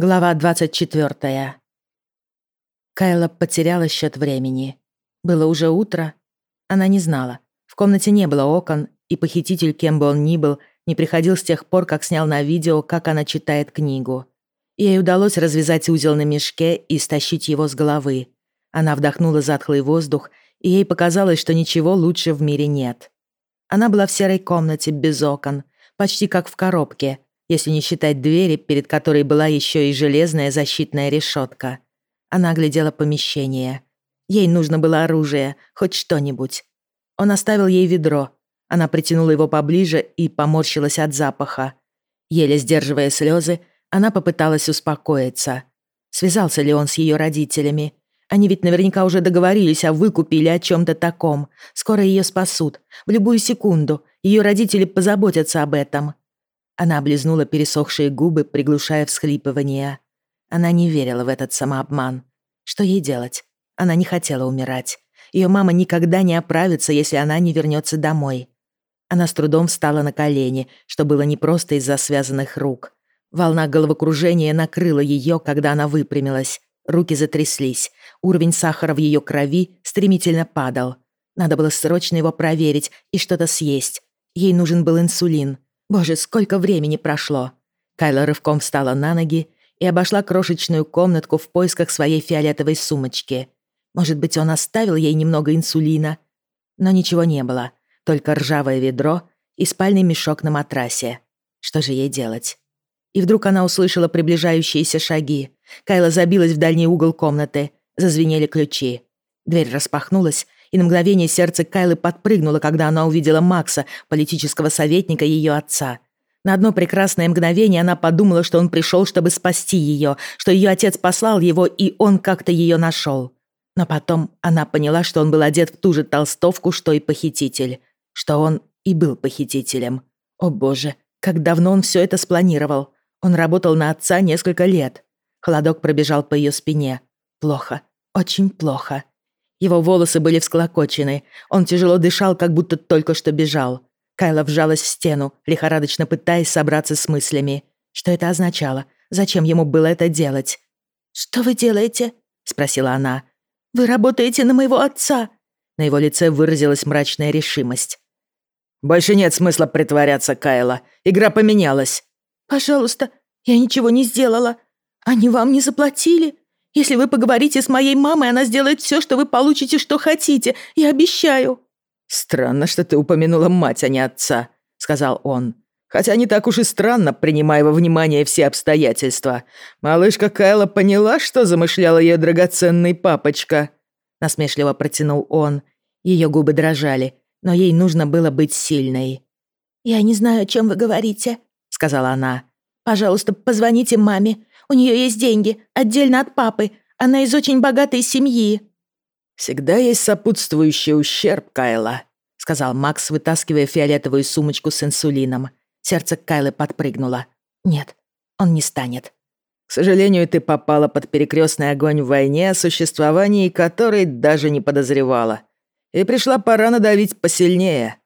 Глава 24. Кайла потеряла счет времени. Было уже утро. Она не знала. В комнате не было окон, и похититель, кем бы он ни был, не приходил с тех пор, как снял на видео, как она читает книгу. Ей удалось развязать узел на мешке и стащить его с головы. Она вдохнула затхлый воздух, и ей показалось, что ничего лучше в мире нет. Она была в серой комнате без окон, почти как в коробке — если не считать двери, перед которой была еще и железная защитная решетка. Она оглядела помещение. Ей нужно было оружие, хоть что-нибудь. Он оставил ей ведро. Она притянула его поближе и поморщилась от запаха. Еле сдерживая слезы, она попыталась успокоиться. Связался ли он с ее родителями? Они ведь наверняка уже договорились о выкупе или о чем-то таком. Скоро ее спасут. В любую секунду. Ее родители позаботятся об этом. Она облизнула пересохшие губы, приглушая всхлипывание. Она не верила в этот самообман. Что ей делать? Она не хотела умирать. Ее мама никогда не оправится, если она не вернется домой. Она с трудом встала на колени, что было не просто из-за связанных рук. Волна головокружения накрыла ее, когда она выпрямилась. Руки затряслись. Уровень сахара в ее крови стремительно падал. Надо было срочно его проверить и что-то съесть. Ей нужен был инсулин. Боже, сколько времени прошло. Кайла рывком встала на ноги и обошла крошечную комнатку в поисках своей фиолетовой сумочки. Может быть, он оставил ей немного инсулина? Но ничего не было, только ржавое ведро и спальный мешок на матрасе. Что же ей делать? И вдруг она услышала приближающиеся шаги. Кайла забилась в дальний угол комнаты. Зазвенели ключи. Дверь распахнулась, и на мгновение сердце Кайлы подпрыгнуло, когда она увидела Макса, политического советника ее отца. На одно прекрасное мгновение она подумала, что он пришел, чтобы спасти ее, что ее отец послал его, и он как-то ее нашел. Но потом она поняла, что он был одет в ту же толстовку, что и похититель, что он и был похитителем. О боже, как давно он все это спланировал. Он работал на отца несколько лет. Холодок пробежал по ее спине. Плохо, очень плохо. Его волосы были всклокочены. Он тяжело дышал, как будто только что бежал. Кайла вжалась в стену, лихорадочно пытаясь собраться с мыслями. Что это означало? Зачем ему было это делать? «Что вы делаете?» — спросила она. «Вы работаете на моего отца!» На его лице выразилась мрачная решимость. «Больше нет смысла притворяться, Кайла. Игра поменялась». «Пожалуйста, я ничего не сделала. Они вам не заплатили?» Если вы поговорите с моей мамой, она сделает все, что вы получите, что хотите. Я обещаю». «Странно, что ты упомянула мать, а не отца», — сказал он. «Хотя не так уж и странно, принимая во внимание все обстоятельства. Малышка Кайла поняла, что замышлял ее драгоценный папочка». Насмешливо протянул он. Ее губы дрожали, но ей нужно было быть сильной. «Я не знаю, о чем вы говорите», — сказала она. «Пожалуйста, позвоните маме. У нее есть деньги, отдельно от папы. Она из очень богатой семьи». «Всегда есть сопутствующий ущерб, Кайла», — сказал Макс, вытаскивая фиолетовую сумочку с инсулином. Сердце Кайлы подпрыгнуло. «Нет, он не станет». «К сожалению, ты попала под перекрестный огонь в войне, о существовании которой даже не подозревала. И пришла пора надавить посильнее».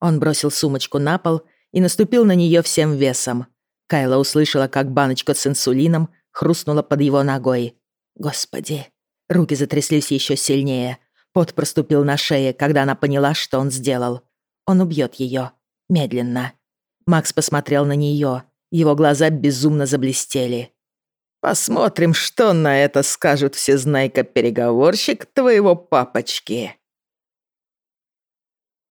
Он бросил сумочку на пол и наступил на нее всем весом. Кайла услышала, как баночка с инсулином хрустнула под его ногой. Господи. Руки затряслись еще сильнее. Пот проступил на шее, когда она поняла, что он сделал. Он убьет ее. Медленно. Макс посмотрел на нее. Его глаза безумно заблестели. «Посмотрим, что на это скажет всезнайка-переговорщик твоего папочки».